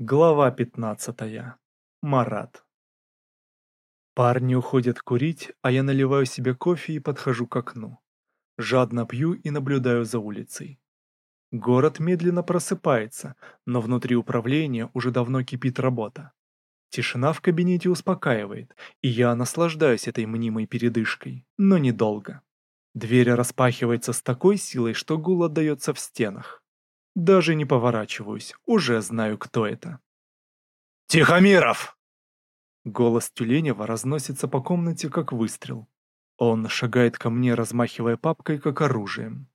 Глава 15. Марат. Парни уходят курить, а я наливаю себе кофе и подхожу к окну. Жадно пью и наблюдаю за улицей. Город медленно просыпается, но внутри управления уже давно кипит работа. Тишина в кабинете успокаивает, и я наслаждаюсь этой мнимой передышкой, но недолго. Дверь распахивается с такой силой, что гул отдается в стенах. Даже не поворачиваюсь, уже знаю, кто это. «Тихомиров!» Голос Тюленева разносится по комнате, как выстрел. Он шагает ко мне, размахивая папкой, как оружием.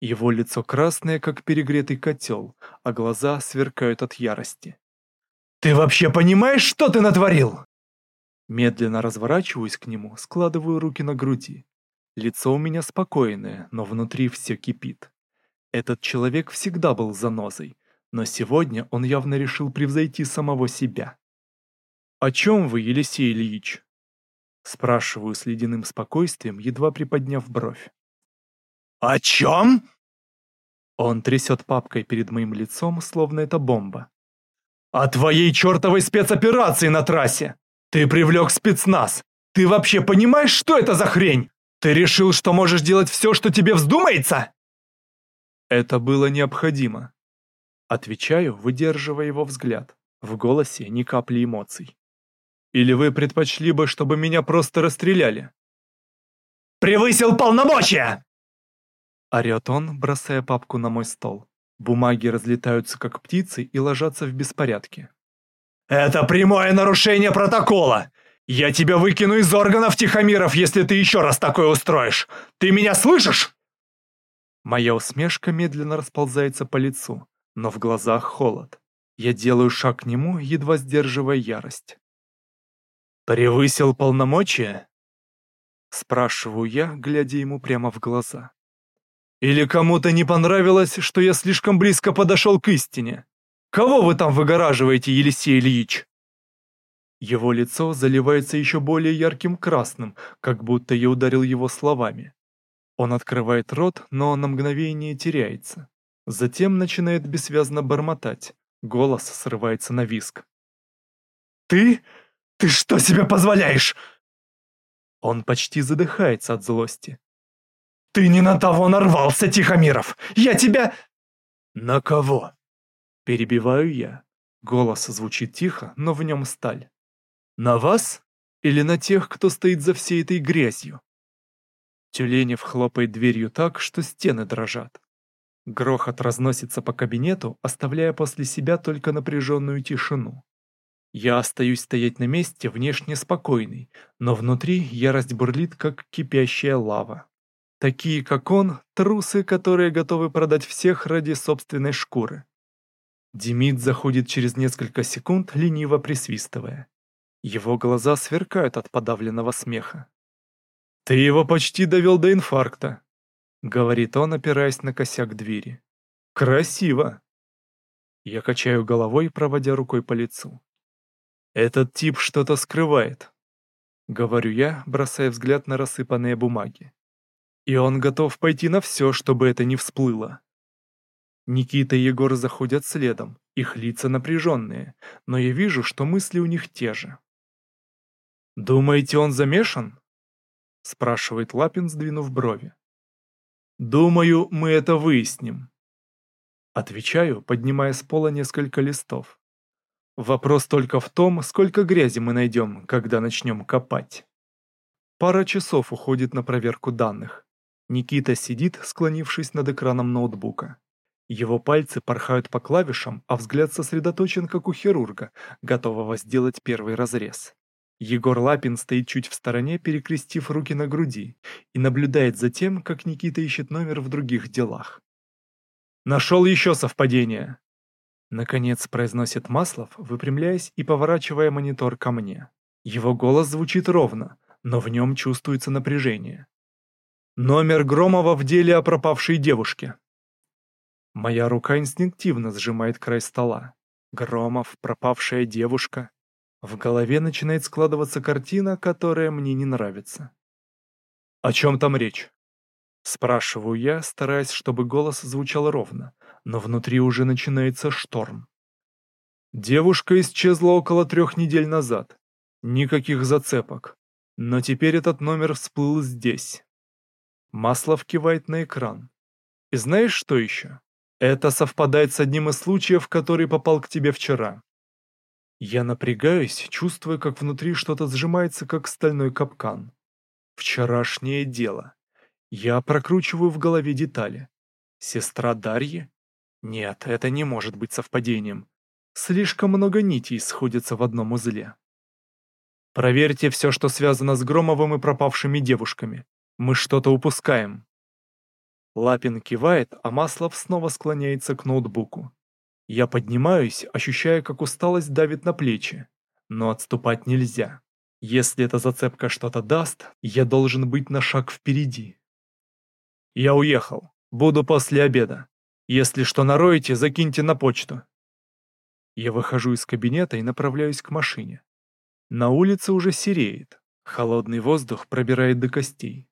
Его лицо красное, как перегретый котел, а глаза сверкают от ярости. «Ты вообще понимаешь, что ты натворил?» Медленно разворачиваюсь к нему, складываю руки на груди. Лицо у меня спокойное, но внутри все кипит. Этот человек всегда был занозой, но сегодня он явно решил превзойти самого себя. «О чем вы, Елисей Ильич?» Спрашиваю с ледяным спокойствием, едва приподняв бровь. «О чем?» Он трясет папкой перед моим лицом, словно это бомба. «О твоей чертовой спецоперации на трассе! Ты привлек спецназ! Ты вообще понимаешь, что это за хрень? Ты решил, что можешь делать все, что тебе вздумается?» Это было необходимо. Отвечаю, выдерживая его взгляд. В голосе ни капли эмоций. Или вы предпочли бы, чтобы меня просто расстреляли? «Превысил полномочия!» Орет он, бросая папку на мой стол. Бумаги разлетаются как птицы и ложатся в беспорядке. «Это прямое нарушение протокола! Я тебя выкину из органов Тихомиров, если ты еще раз такое устроишь! Ты меня слышишь?» Моя усмешка медленно расползается по лицу, но в глазах холод. Я делаю шаг к нему, едва сдерживая ярость. «Превысил полномочия?» Спрашиваю я, глядя ему прямо в глаза. «Или кому-то не понравилось, что я слишком близко подошел к истине? Кого вы там выгораживаете, Елисей Ильич?» Его лицо заливается еще более ярким красным, как будто я ударил его словами. Он открывает рот, но на мгновение теряется. Затем начинает бессвязно бормотать. Голос срывается на виск. «Ты? Ты что себе позволяешь?» Он почти задыхается от злости. «Ты не на того нарвался, Тихомиров! Я тебя...» «На кого?» Перебиваю я. Голос звучит тихо, но в нем сталь. «На вас? Или на тех, кто стоит за всей этой грязью?» Тюленев хлопает дверью так, что стены дрожат. Грохот разносится по кабинету, оставляя после себя только напряженную тишину. Я остаюсь стоять на месте, внешне спокойный, но внутри ярость бурлит, как кипящая лава. Такие, как он, трусы, которые готовы продать всех ради собственной шкуры. Демид заходит через несколько секунд, лениво присвистывая. Его глаза сверкают от подавленного смеха. «Ты его почти довел до инфаркта», — говорит он, опираясь на косяк двери. «Красиво!» Я качаю головой, проводя рукой по лицу. «Этот тип что-то скрывает», — говорю я, бросая взгляд на рассыпанные бумаги. «И он готов пойти на все, чтобы это не всплыло». Никита и Егор заходят следом, их лица напряженные, но я вижу, что мысли у них те же. «Думаете, он замешан?» — спрашивает Лапин, сдвинув брови. «Думаю, мы это выясним». Отвечаю, поднимая с пола несколько листов. Вопрос только в том, сколько грязи мы найдем, когда начнем копать. Пара часов уходит на проверку данных. Никита сидит, склонившись над экраном ноутбука. Его пальцы порхают по клавишам, а взгляд сосредоточен, как у хирурга, готового сделать первый разрез. Егор Лапин стоит чуть в стороне, перекрестив руки на груди, и наблюдает за тем, как Никита ищет номер в других делах. «Нашел еще совпадение!» Наконец произносит Маслов, выпрямляясь и поворачивая монитор ко мне. Его голос звучит ровно, но в нем чувствуется напряжение. «Номер Громова в деле о пропавшей девушке». Моя рука инстинктивно сжимает край стола. Громов, пропавшая девушка. В голове начинает складываться картина, которая мне не нравится. «О чем там речь?» Спрашиваю я, стараясь, чтобы голос звучал ровно, но внутри уже начинается шторм. Девушка исчезла около трех недель назад. Никаких зацепок. Но теперь этот номер всплыл здесь. Маслов кивает на экран. И знаешь что еще? Это совпадает с одним из случаев, который попал к тебе вчера. Я напрягаюсь, чувствуя, как внутри что-то сжимается, как стальной капкан. Вчерашнее дело. Я прокручиваю в голове детали. Сестра Дарьи? Нет, это не может быть совпадением. Слишком много нитей сходятся в одном узле. Проверьте все, что связано с Громовым и пропавшими девушками. Мы что-то упускаем. Лапин кивает, а Маслов снова склоняется к ноутбуку. Я поднимаюсь, ощущая, как усталость давит на плечи. Но отступать нельзя. Если эта зацепка что-то даст, я должен быть на шаг впереди. Я уехал. Буду после обеда. Если что нароете, закиньте на почту. Я выхожу из кабинета и направляюсь к машине. На улице уже сереет. Холодный воздух пробирает до костей.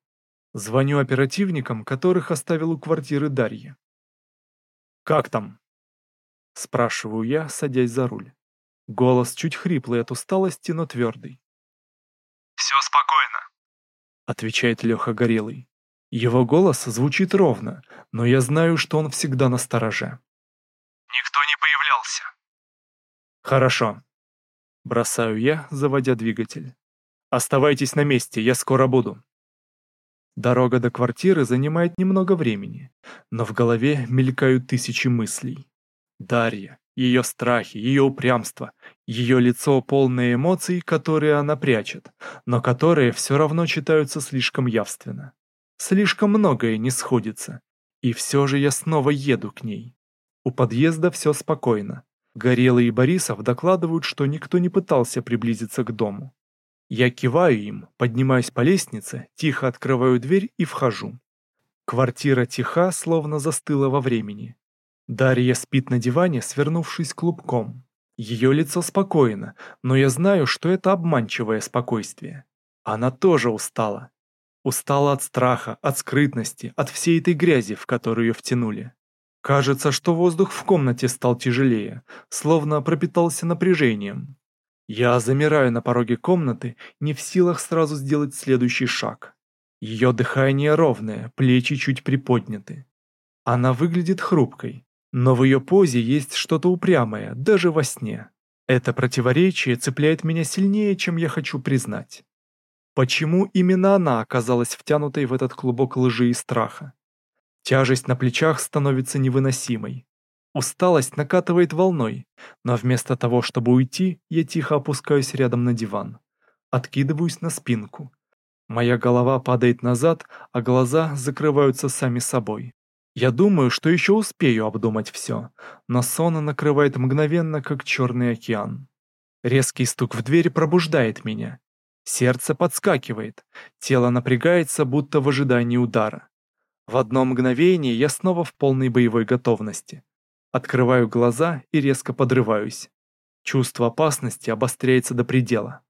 Звоню оперативникам, которых оставил у квартиры Дарьи. «Как там?» Спрашиваю я, садясь за руль. Голос чуть хриплый от усталости, но твердый. «Все спокойно», — отвечает Леха Горелый. Его голос звучит ровно, но я знаю, что он всегда на стороже. «Никто не появлялся». «Хорошо». Бросаю я, заводя двигатель. «Оставайтесь на месте, я скоро буду». Дорога до квартиры занимает немного времени, но в голове мелькают тысячи мыслей. Дарья, ее страхи, ее упрямство, ее лицо полное эмоций, которые она прячет, но которые все равно читаются слишком явственно. Слишком многое не сходится. И все же я снова еду к ней. У подъезда все спокойно. Горелый и Борисов докладывают, что никто не пытался приблизиться к дому. Я киваю им, поднимаюсь по лестнице, тихо открываю дверь и вхожу. Квартира тиха, словно застыла во времени. Дарья спит на диване, свернувшись клубком. Ее лицо спокойно, но я знаю, что это обманчивое спокойствие. Она тоже устала. Устала от страха, от скрытности, от всей этой грязи, в которую ее втянули. Кажется, что воздух в комнате стал тяжелее, словно пропитался напряжением. Я замираю на пороге комнаты, не в силах сразу сделать следующий шаг. Ее дыхание ровное, плечи чуть приподняты. Она выглядит хрупкой, но в ее позе есть что-то упрямое, даже во сне. Это противоречие цепляет меня сильнее, чем я хочу признать. Почему именно она оказалась втянутой в этот клубок лжи и страха? Тяжесть на плечах становится невыносимой. Усталость накатывает волной, но вместо того, чтобы уйти, я тихо опускаюсь рядом на диван. Откидываюсь на спинку. Моя голова падает назад, а глаза закрываются сами собой. Я думаю, что еще успею обдумать все, но сон накрывает мгновенно, как черный океан. Резкий стук в дверь пробуждает меня. Сердце подскакивает, тело напрягается, будто в ожидании удара. В одно мгновение я снова в полной боевой готовности. Открываю глаза и резко подрываюсь. Чувство опасности обостряется до предела.